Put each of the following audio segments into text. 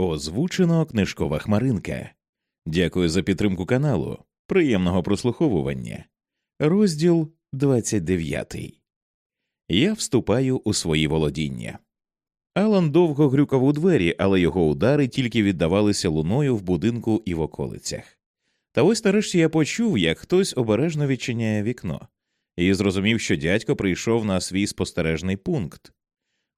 Озвучено книжкова хмаринка. Дякую за підтримку каналу. Приємного прослуховування. Розділ 29. Я вступаю у свої володіння. Алан довго грюкав у двері, але його удари тільки віддавалися луною в будинку і в околицях. Та ось нарешті я почув, як хтось обережно відчиняє вікно, і зрозумів, що дядько прийшов на свій спостережний пункт.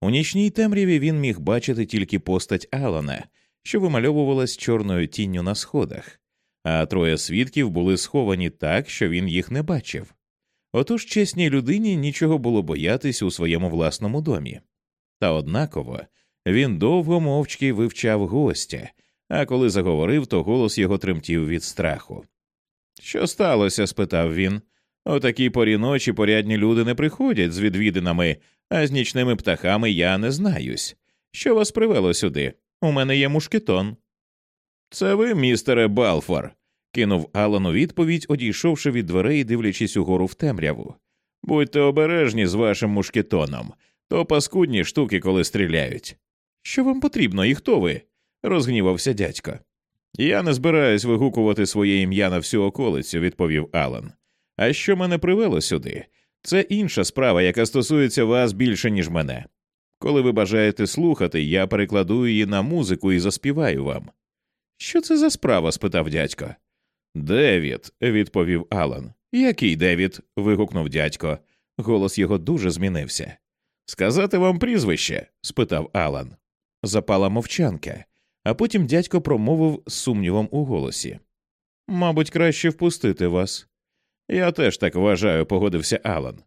У нічній темряві він міг бачити тільки постать Алана, що вимальовувалась чорною тінню на сходах, а троє свідків були сховані так, що він їх не бачив. Отож чесній людині нічого було боятись у своєму власному домі. Та однаково він довго мовчки вивчав гостя, а коли заговорив, то голос його тремтів від страху. Що сталося? спитав він. О такій порі ночі порядні люди не приходять з відвідинами, а з нічними птахами я не знаюсь. Що вас привело сюди? У мене є мушкетон. Це ви, містере Балфор, кинув Алан у відповідь, одійшовши від дверей дивлячись угору в темряву. Будьте обережні з вашим мушкетоном, то паскудні штуки, коли стріляють. Що вам потрібно і хто ви? розгнівався дядько. Я не збираюсь вигукувати своє ім'я на всю околицю, відповів Алан. А що мене привело сюди? Це інша справа, яка стосується вас більше, ніж мене. Коли ви бажаєте слухати, я перекладу її на музику і заспіваю вам. Що це за справа? спитав дядько. Девід, відповів Алан. Який Девід? вигукнув дядько. Голос його дуже змінився. Сказати вам прізвище? спитав Алан. Запала мовчанка, а потім дядько промовив з сумнівом у голосі. Мабуть, краще впустити вас. Я теж так вважаю, погодився Алан.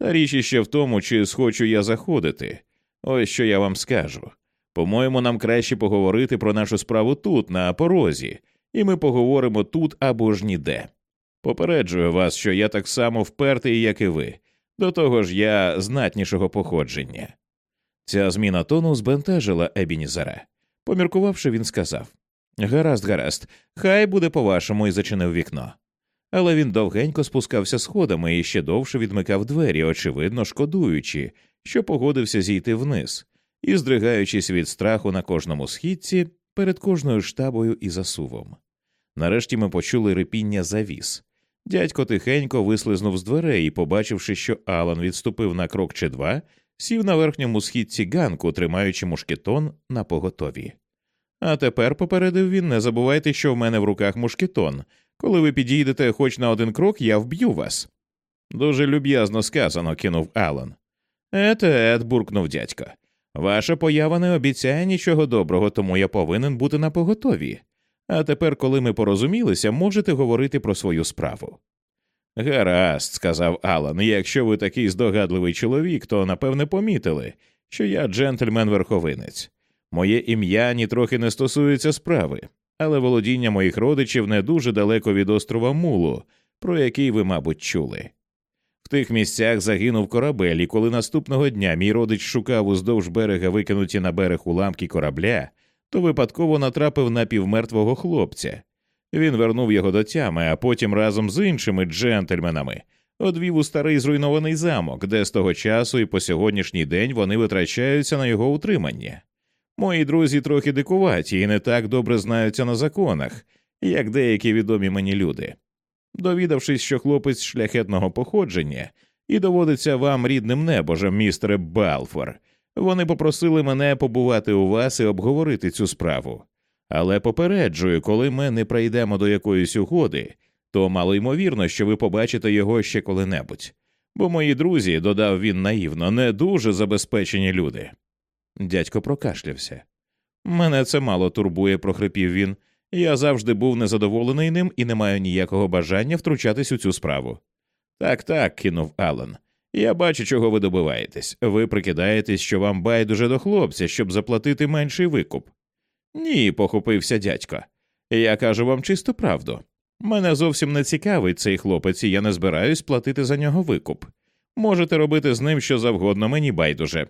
Та річ іще в тому, чи схочу я заходити. Ось що я вам скажу. По-моєму, нам краще поговорити про нашу справу тут, на порозі, і ми поговоримо тут або ж ніде. Попереджую вас, що я так само впертий, як і ви. До того ж, я знатнішого походження. Ця зміна тону збентежила Ебінізера. Поміркувавши, він сказав Гаразд, гаразд, хай буде по вашому і зачинив вікно. Але він довгенько спускався сходами і ще довше відмикав двері, очевидно шкодуючи, що погодився зійти вниз, і здригаючись від страху на кожному східці перед кожною штабою і засувом. Нарешті ми почули рипіння завіс. Дядько тихенько вислизнув з дверей і, побачивши, що Алан відступив на крок чи два, сів на верхньому східці ганку, тримаючи мушкетон на поготові. А тепер, попередив він, не забувайте, що в мене в руках мушкетон. Коли ви підійдете хоч на один крок, я вб'ю вас. Дуже люб'язно сказано, кинув Алан. Ет, ет, буркнув дядько. Ваша поява не обіцяє нічого доброго, тому я повинен бути на поготові. А тепер, коли ми порозумілися, можете говорити про свою справу. Гаразд, сказав Алан, якщо ви такий здогадливий чоловік, то напевне помітили, що я джентльмен верховинець. Моє ім'я нітрохи не стосується справи, але володіння моїх родичів не дуже далеко від острова Мулу, про який ви, мабуть, чули. В тих місцях загинув корабель, і коли наступного дня мій родич шукав уздовж берега викинуті на берег уламки корабля, то випадково натрапив на півмертвого хлопця. Він вернув його до тями, а потім разом з іншими джентльменами одвів у старий зруйнований замок, де з того часу і по сьогоднішній день вони витрачаються на його утримання. Мої друзі трохи дикуваті і не так добре знаються на законах, як деякі відомі мені люди. Довідавшись, що хлопець шляхетного походження і доводиться вам рідним небожем, містере Балфор, вони попросили мене побувати у вас і обговорити цю справу. Але попереджую, коли ми не прийдемо до якоїсь угоди, то мало ймовірно, що ви побачите його ще коли-небудь. Бо мої друзі, додав він наївно, не дуже забезпечені люди. Дядько прокашлявся. Мене це мало турбує, прохрипів він. Я завжди був незадоволений ним і не маю ніякого бажання втручатись у цю справу. Так, так, кинув Алан. Я бачу, чого ви добиваєтесь. Ви прикидаєтесь, що вам байдуже до хлопця, щоб заплатити менший викуп. Ні, похопився дядько. Я кажу вам чисту правду. Мене зовсім не цікавить цей хлопець, і я не збираюсь платити за нього викуп. Можете робити з ним що завгодно, мені байдуже.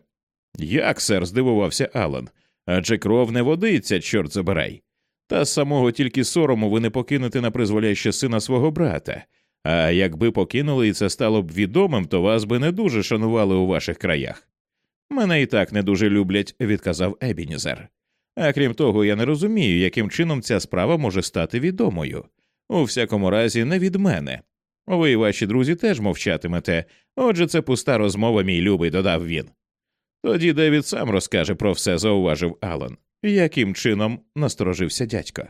Як, сер, здивувався Алан, адже кров не водиться, чорт забирай. Та самого тільки сорому ви не покинете на призволяще сина свого брата. А якби покинули і це стало б відомим, то вас би не дуже шанували у ваших краях. Мене і так не дуже люблять, відказав Ебінізер. А крім того, я не розумію, яким чином ця справа може стати відомою. У всякому разі, не від мене. Ви і ваші друзі теж мовчатимете, отже, це пуста розмова, мій любий, додав він. Тоді Девід сам розкаже про все, зауважив Алан. Яким чином насторожився дядько.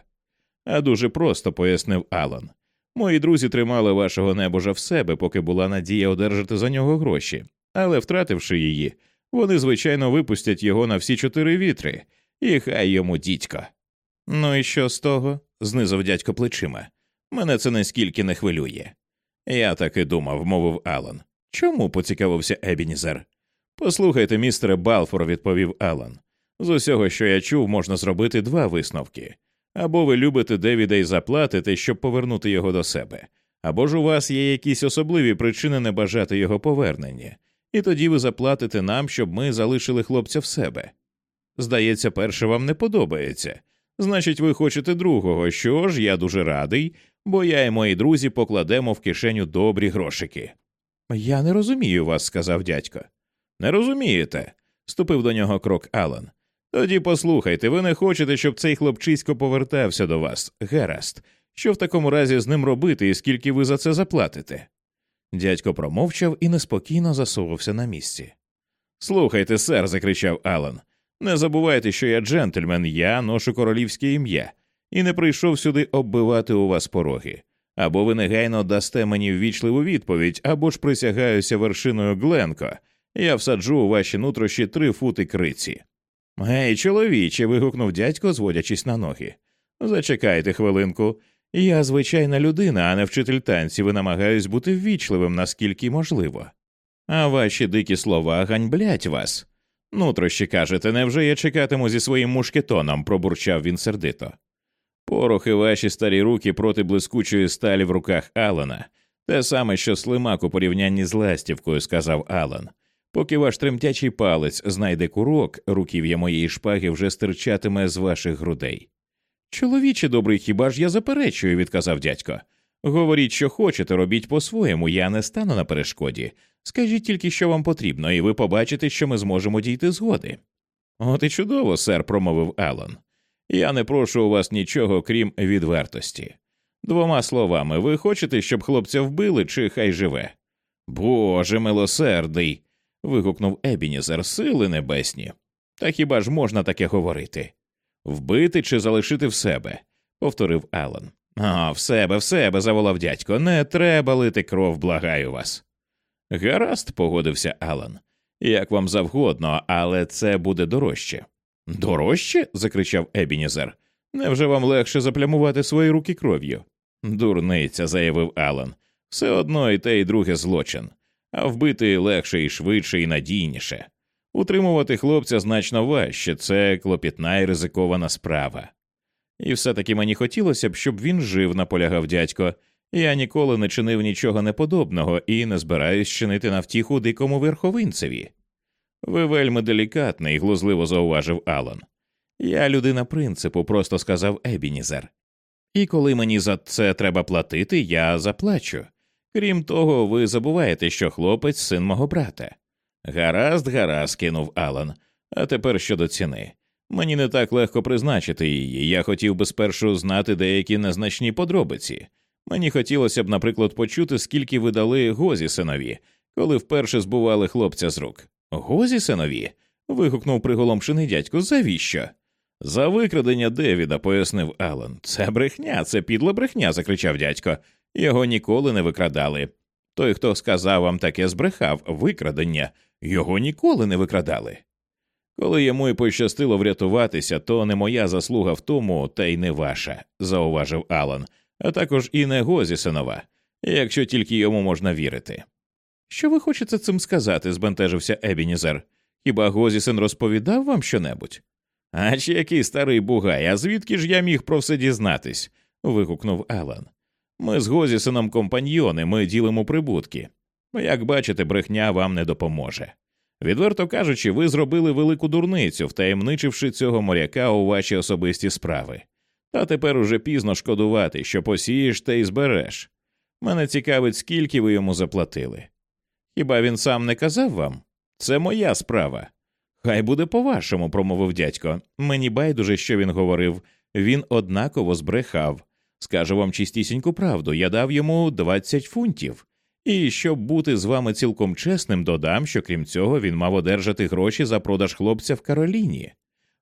А дуже просто пояснив Алан. Мої друзі тримали вашого небожа в себе, поки була надія одержати за нього гроші, але, втративши її, вони, звичайно, випустять його на всі чотири вітри, і хай йому дідько. Ну і що з того? знизав дядько плечима. Мене це наскільки не хвилює. Я так і думав, мовив Алан. Чому поцікавився Ебінізер? Послухайте, містере Балфор, відповів Алан. З усього, що я чув, можна зробити два висновки. Або ви любите Девіда і заплатите, щоб повернути його до себе, або ж у вас є якісь особливі причини не бажати його повернення, і тоді ви заплатите нам, щоб ми залишили хлопця в себе. Здається, перше вам не подобається. Значить, ви хочете другого. Що ж, я дуже радий, бо я і мої друзі покладемо в кишеню добрі грошики. Я не розумію вас, сказав дядько. Не розумієте? ступив до нього крок Алан. Тоді послухайте, ви не хочете, щоб цей хлопчисько повертався до вас. Гаразд. Що в такому разі з ним робити і скільки ви за це заплатите? Дядько промовчав і неспокійно засовувався на місці. Слухайте, сер, закричав Алан. Не забувайте, що я джентльмен, я ношу королівське ім'я, і не прийшов сюди оббивати у вас пороги. Або ви негайно дасте мені ввічливу відповідь, або ж присягаюся вершиною Гленко, я всаджу у ваші нутрощі три фути криці. Гей, чоловіче. вигукнув дядько, зводячись на ноги. Зачекайте хвилинку. Я звичайна людина, а не вчитель танців і намагаюсь бути ввічливим, наскільки можливо. А ваші дикі слова ганьблять вас. Нутрощі кажете, невже я чекатиму зі своїм мушкетоном, пробурчав він сердито. Порохи ваші старі руки проти блискучої сталі в руках Алана, те саме, що слимак у порівнянні з ластівкою, сказав Алан. Поки ваш тремтячий палець знайде курок, руків'я моєї шпаги вже стирчатиме з ваших грудей. Чоловіче добрий, хіба ж я заперечую, відказав дядько. Говоріть, що хочете, робіть по-своєму, я не стану на перешкоді. Скажіть тільки, що вам потрібно, і ви побачите, що ми зможемо дійти згоди. От і чудово, сер, промовив Алан. Я не прошу у вас нічого, крім відвертості. Двома словами, ви хочете, щоб хлопця вбили, чи хай живе? Боже милосердий вигукнув Ебінізер, сили небесні. Та хіба ж можна таке говорити? Вбити чи залишити в себе? повторив Алан. А, в себе, в себе, заволав дядько. Не треба лити кров, благаю вас. Гаразд, погодився Алан. Як вам завгодно, але це буде дорожче. Дорожче? закричав Ебінізер. Невже вам легше заплямувати свої руки кров'ю? Дурниця, заявив Алан. Все одно і те, і друге злочин а вбити легше і швидше і надійніше. Утримувати хлопця значно важче, це клопітна і ризикована справа. І все таки мені хотілося б, щоб він жив, наполягав дядько. Я ніколи не чинив нічого неподобного і не збираюсь чинити на втіху дикому верховинцеві. Ви вельми делікатний, глузливо зауважив Алан. Я людина принципу, просто сказав Ебінізер. І коли мені за це треба платити, я заплачу. Крім того, ви забуваєте, що хлопець син мого брата. Гаразд, гаразд, кинув Алан. А тепер щодо ціни. Мені не так легко призначити її. Я хотів би спершу знати деякі незначні подробиці. Мені хотілося б, наприклад, почути, скільки ви дали гозі синові, коли вперше збували хлопця з рук. Гозі синові? вигукнув приголомшений дядько. Завіщо? За викрадення Девіда, пояснив Алан. Це брехня, це підла брехня, закричав дядько. Його ніколи не викрадали. Той, хто сказав вам таке, збрехав викрадення, його ніколи не викрадали. Коли йому й пощастило врятуватися, то не моя заслуга в тому, та й не ваша, зауважив Алан, а також і не Гозісенова, якщо тільки йому можна вірити. Що ви хочете цим сказати? збентежився Ебінізер. Хіба Гозісен розповідав вам щонебудь? А чи який старий бугай, а звідки ж я міг про все дізнатись? вигукнув Алан. Ми з Гозісеном компаньйони, ми ділимо прибутки. Як бачите, брехня вам не допоможе. Відверто кажучи, ви зробили велику дурницю, втаємничивши цього моряка у ваші особисті справи. Та тепер уже пізно шкодувати, що посієш та й збереш. Мене цікавить, скільки ви йому заплатили. Хіба він сам не казав вам? Це моя справа. Хай буде по-вашому, промовив дядько. Мені байдуже, що він говорив. Він однаково збрехав. Скажу вам чистісіньку правду, я дав йому 20 фунтів. І щоб бути з вами цілком чесним, додам, що крім цього він мав одержати гроші за продаж хлопця в Кароліні.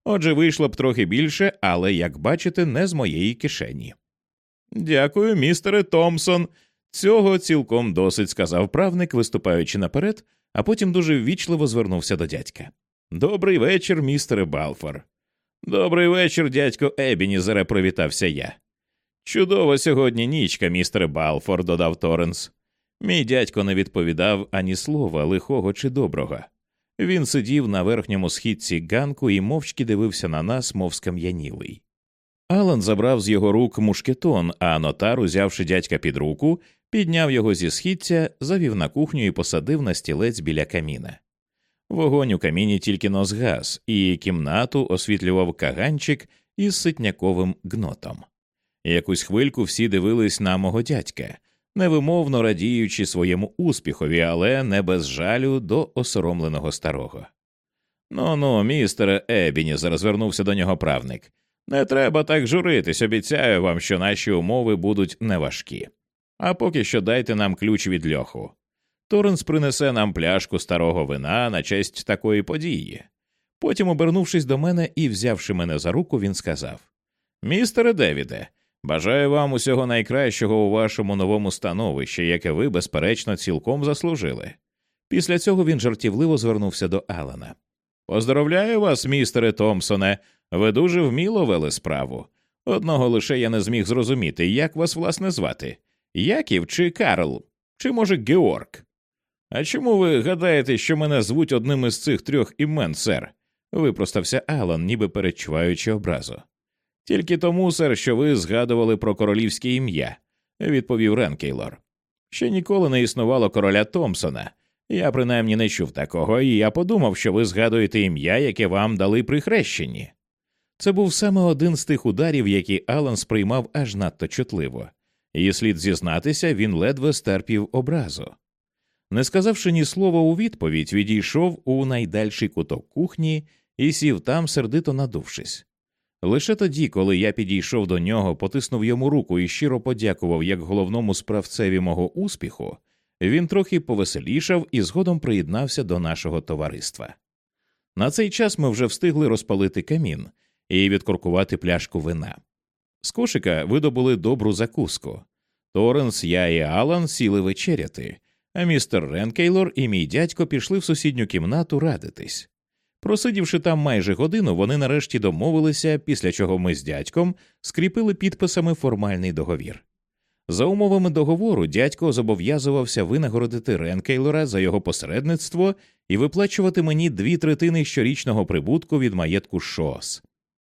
Отже, вийшло б трохи більше, але, як бачите, не з моєї кишені. Дякую, містере Томпсон. Цього цілком досить, сказав правник, виступаючи наперед, а потім дуже ввічливо звернувся до дядька. Добрий вечір, містере Балфор. Добрий вечір, дядько Ебінізере, привітався я. Чудова сьогодні нічка, містере Балфор, додав Торренс. Мій дядько не відповідав ані слова, лихого чи доброго. Він сидів на верхньому східці ганку і мовчки дивився на нас, мов скам'янілий. Алан забрав з його рук мушкетон, а нотар, узявши дядька під руку, підняв його зі східця, завів на кухню і посадив на стілець біля каміна. Вогонь у каміні тільки но згас, і кімнату освітлював каганчик із ситняковим гнотом. Якусь хвильку всі дивились на мого дядька, невимовно радіючи своєму успіхові, але не без жалю до осоромленого старого. Ну ну, містере Ебіні, звернувся до нього правник. Не треба так журитись, обіцяю вам, що наші умови будуть неважкі. А поки що дайте нам ключ від льоху. Торренс принесе нам пляшку старого вина на честь такої події. Потім, обернувшись до мене і взявши мене за руку, він сказав Містере Девіде, бажаю вам усього найкращого у вашому новому становищі, яке ви, безперечно, цілком заслужили. Після цього він жартівливо звернувся до Алана. Поздоровляю вас, містере Томпсоне, ви дуже вміло вели справу. Одного лише я не зміг зрозуміти, як вас власне звати Яків чи Карл, чи, може, Георг. А чому ви гадаєте, що мене звуть одним із цих трьох імен, сер? випростався Алан, ніби перечуваючи образу. Тільки тому, сер, що ви згадували про королівське ім'я, відповів Ренкейлор. Ще ніколи не існувало короля Томпсона. Я принаймні не чув такого, і я подумав, що ви згадуєте ім'я, яке вам дали при хрещенні. Це був саме один з тих ударів, які Алан сприймав аж надто чутливо, і слід зізнатися, він ледве стерпів образу. Не сказавши ні слова у відповідь, відійшов у найдальший куток кухні і сів там, сердито надувшись. Лише тоді, коли я підійшов до нього, потиснув йому руку і щиро подякував як головному справцеві мого успіху, він трохи повеселішав і згодом приєднався до нашого товариства. На цей час ми вже встигли розпалити камін і відкоркувати пляшку вина. З кошика видобули добру закуску. Торренс, я і Алан сіли вечеряти, а містер Ренкейлор і мій дядько пішли в сусідню кімнату радитись. Просидівши там майже годину, вони нарешті домовилися, після чого ми з дядьком скріпили підписами формальний договір. За умовами договору дядько зобов'язувався винагородити Ренкейлора за його посередництво і виплачувати мені дві третини щорічного прибутку від маєтку Шос.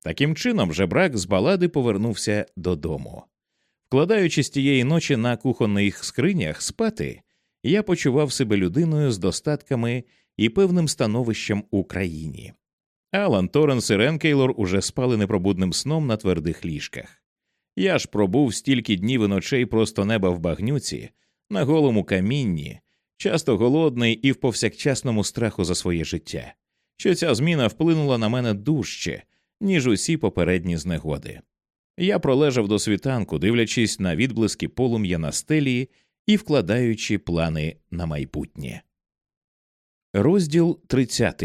Таким чином, жебрак з балади повернувся додому. Вкладаючись тієї ночі на кухонних скринях спати, я почував себе людиною з достатками і певним становищем у країні. Алан Торренс і Ренкейлор уже спали непробудним сном на твердих ліжках. Я ж пробув стільки днів і ночей просто неба в багнюці, на голому камінні, часто голодний і в повсякчасному страху за своє життя, що ця зміна вплинула на мене дужче, ніж усі попередні знегоди. Я пролежав до світанку, дивлячись на відблиски полум'я на стелі і вкладаючи плани на майбутнє. Розділ 30.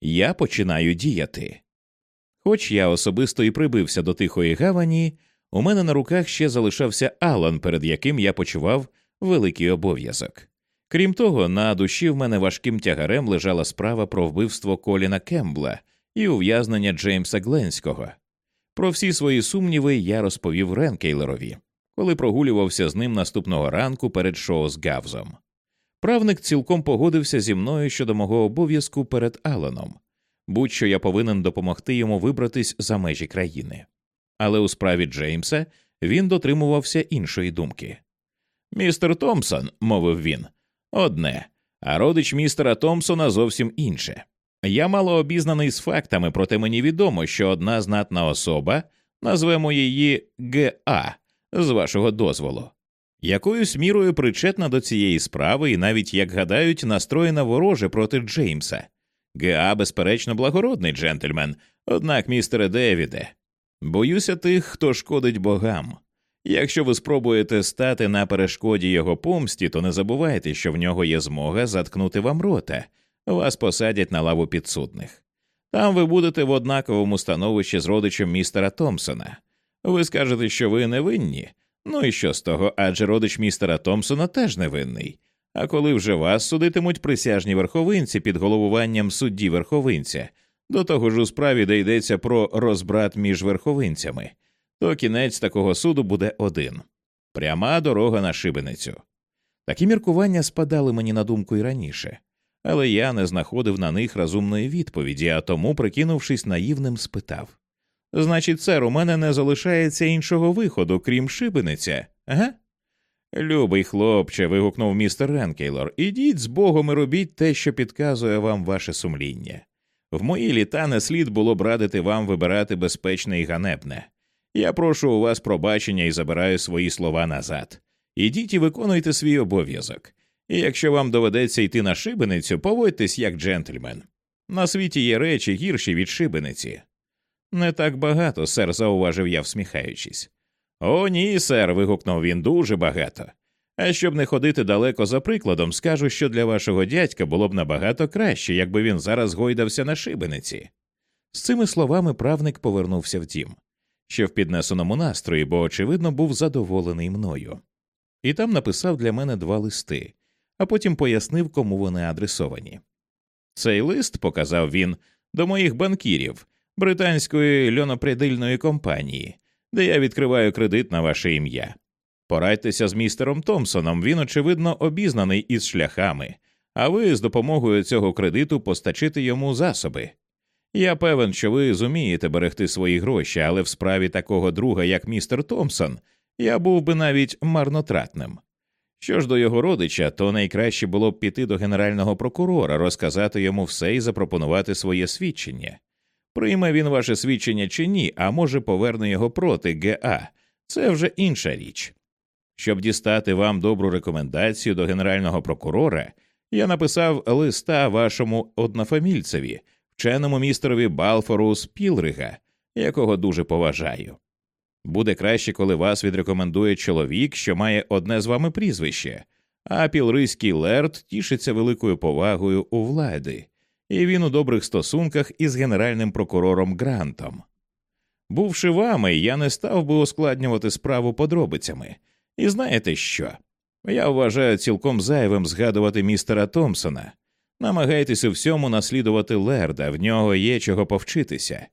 Я починаю діяти. Хоч я особисто і прибився до тихої гавані, у мене на руках ще залишався Алан, перед яким я почував великий обов'язок. Крім того, на душі в мене важким тягарем лежала справа про вбивство Коліна Кембла і ув'язнення Джеймса Гленського. Про всі свої сумніви я розповів Ренкейлерові, коли прогулювався з ним наступного ранку перед шоу з Гавзом. Правник цілком погодився зі мною щодо мого обов'язку перед Аланом, будь що я повинен допомогти йому вибратись за межі країни. Але у справі Джеймса він дотримувався іншої думки. Містер Томпсон, мовив він, одне, а родич містера Томпсона зовсім інше. Я мало обізнаний з фактами, проте мені відомо, що одна знатна особа, назвемо її ГА, з вашого дозволу, якоюсь мірою причетна до цієї справи і навіть, як гадають, настроєна вороже проти Джеймса. ГА, безперечно, благородний джентльмен, однак, містере Девіде, боюся тих, хто шкодить богам. Якщо ви спробуєте стати на перешкоді його помсті, то не забувайте, що в нього є змога заткнути вам рота, вас посадять на лаву підсудних. Там ви будете в однаковому становищі з родичем містера Томпсона. Ви скажете, що ви невинні. Ну і що з того, адже родич містера Томпсона теж невинний. А коли вже вас судитимуть присяжні верховинці під головуванням судді верховинця, до того ж у справі, де йдеться про розбрат між верховинцями, то кінець такого суду буде один. Пряма дорога на шибеницю. Такі міркування спадали мені на думку і раніше, але я не знаходив на них розумної відповіді, а тому, прикинувшись наївним, спитав Значить, сер, у мене не залишається іншого виходу, крім шибениця, ага? Любий хлопче, вигукнув містер Ренкейлор, ідіть з Богом і робіть те, що підказує вам ваше сумління. В мої літа не слід було б радити вам вибирати безпечне і ганебне. Я прошу у вас пробачення і забираю свої слова назад. Ідіть і виконуйте свій обов'язок. І якщо вам доведеться йти на шибеницю, поводьтесь як джентльмен. На світі є речі гірші від шибениці. Не так багато, сер, зауважив я, всміхаючись. О, ні, сер. вигукнув він дуже багато. А щоб не ходити далеко за прикладом, скажу, що для вашого дядька було б набагато краще, якби він зараз гойдався на шибениці. З цими словами правник повернувся в дім, що в піднесеному настрої, бо, очевидно, був задоволений мною. І там написав для мене два листи, а потім пояснив, кому вони адресовані. Цей лист, показав він, до моїх банкірів, британської льонопрядильної компанії, де я відкриваю кредит на ваше ім'я. Порадьтеся з містером Томпсоном, він, очевидно, обізнаний із шляхами, а ви з допомогою цього кредиту постачите йому засоби. Я певен, що ви зумієте берегти свої гроші, але в справі такого друга, як містер Томпсон, я був би навіть марнотратним. Що ж до його родича, то найкраще було б піти до генерального прокурора, розказати йому все і запропонувати своє свідчення. Прийме він ваше свідчення чи ні, а може поверне його проти ГА. Це вже інша річ. Щоб дістати вам добру рекомендацію до генерального прокурора, я написав листа вашому однофамільцеві, вченому містерові Балфору з Пілрига, якого дуже поважаю. Буде краще, коли вас відрекомендує чоловік, що має одне з вами прізвище, а пілризький лерд тішиться великою повагою у влади, і він у добрих стосунках із генеральним прокурором Грантом. Бувши вами, я не став би ускладнювати справу подробицями. І знаєте що? Я вважаю цілком зайвим згадувати містера Томпсона. Намагайтесь у всьому наслідувати Лерда, в нього є чого повчитися.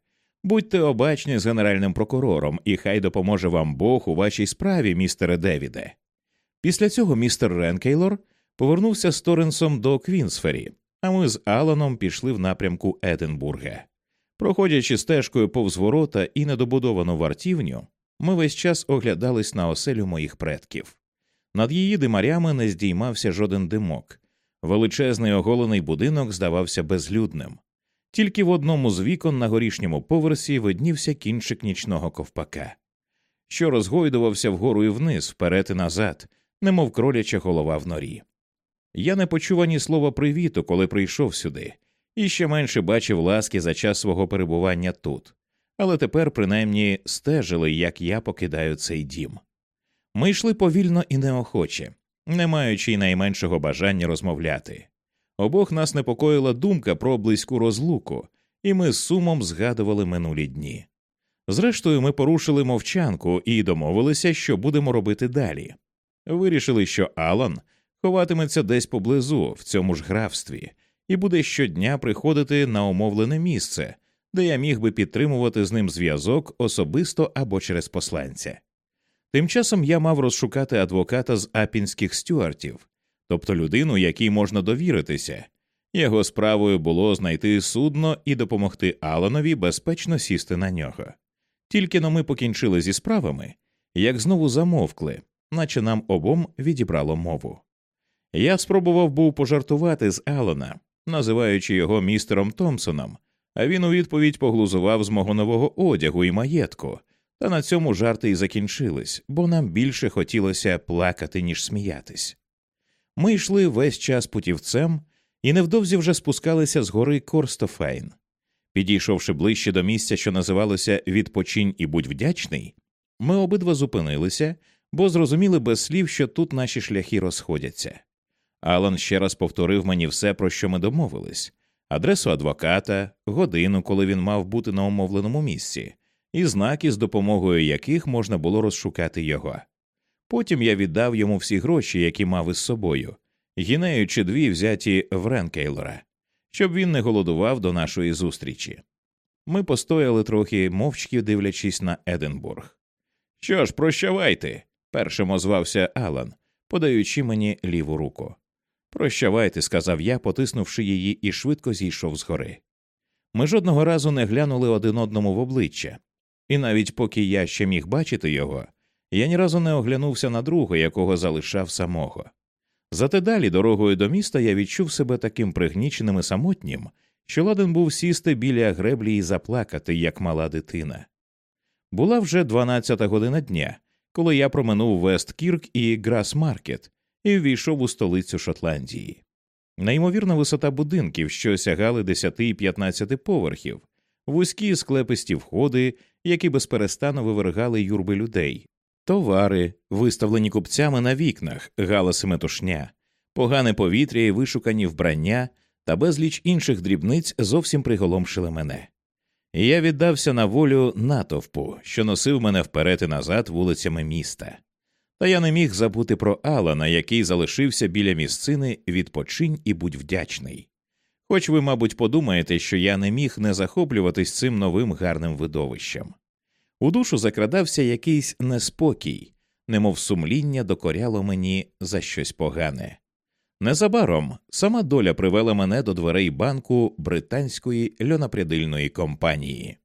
Будьте обачні з генеральним прокурором, і хай допоможе вам Бог у вашій справі, містере Девіде. Після цього містер Ренкейлор повернувся з Торренсом до Квінсфері, а ми з Аланом пішли в напрямку Единбурга. Проходячи стежкою повз ворота і недобудовану вартівню, ми весь час оглядались на оселю моїх предків. Над її димарями не здіймався жоден димок. Величезний оголений будинок здавався безлюдним. Тільки в одному з вікон на горішньому поверсі виднівся кінчик нічного ковпака, що розгойдувався вгору і вниз, вперед і назад, немов кроляча голова в норі. Я не почув ані слова привіту, коли прийшов сюди, і ще менше бачив ласки за час свого перебування тут, але тепер, принаймні, стежили, як я покидаю цей дім. Ми йшли повільно і неохоче, не маючи й найменшого бажання розмовляти. Обох нас непокоїла думка про близьку розлуку, і ми з сумом згадували минулі дні. Зрештою, ми порушили мовчанку і домовилися, що будемо робити далі. Вирішили, що Алан ховатиметься десь поблизу, в цьому ж графстві, і буде щодня приходити на умовлене місце, де я міг би підтримувати з ним зв'язок особисто або через посланця. Тим часом я мав розшукати адвоката з апінських стюартів, тобто людину, якій можна довіритися. Його справою було знайти судно і допомогти Аланові безпечно сісти на нього. Тільки но ми покінчили зі справами, як знову замовкли, наче нам обом відібрало мову. Я спробував був пожартувати з Алана, називаючи його містером Томпсоном, а він у відповідь поглузував з мого нового одягу і маєтку, та на цьому жарти й закінчились, бо нам більше хотілося плакати, ніж сміятись. Ми йшли весь час путівцем, і невдовзі вже спускалися з гори Корстофейн. Підійшовши ближче до місця, що називалося Відпочинь і будь вдячний, ми обидва зупинилися, бо зрозуміли без слів, що тут наші шляхи розходяться. Алан ще раз повторив мені все, про що ми домовились адресу адвоката, годину, коли він мав бути на умовленому місці, і знаки, з допомогою яких можна було розшукати його. Потім я віддав йому всі гроші, які мав із собою, гінею чи дві взяті в Ренкейлора, щоб він не голодував до нашої зустрічі. Ми постояли трохи мовчки, дивлячись на Единбург. Що ж, прощавайте, першим озвався Алан, подаючи мені ліву руку. Прощавайте, сказав я, потиснувши її, і швидко зійшов з гори. Ми жодного разу не глянули один одному в обличчя, і навіть поки я ще міг бачити його, я ні разу не оглянувся на друга, якого залишав самого. Зате далі дорогою до міста я відчув себе таким пригніченим і самотнім, що ладен був сісти біля греблі і заплакати, як мала дитина. Була вже дванадцята година дня, коли я проминув Весткірк і Грас-Маркет і ввійшов у столицю Шотландії. Неймовірна висота будинків, що сягали 10 і 15 поверхів, вузькі склеписті входи, які безперестану вивергали юрби людей, товари, виставлені купцями на вікнах, галаси метушня, погане повітря і вишукані вбрання та безліч інших дрібниць зовсім приголомшили мене. Я віддався на волю натовпу, що носив мене вперед і назад вулицями міста. Та я не міг забути про Алана, який залишився біля місцини відпочинь і будь вдячний. Хоч ви, мабуть, подумаєте, що я не міг не захоплюватись цим новим гарним видовищем. У душу закрадався якийсь неспокій, немов сумління докоряло мені за щось погане. Незабаром сама доля привела мене до дверей банку британської льонапрядильної компанії.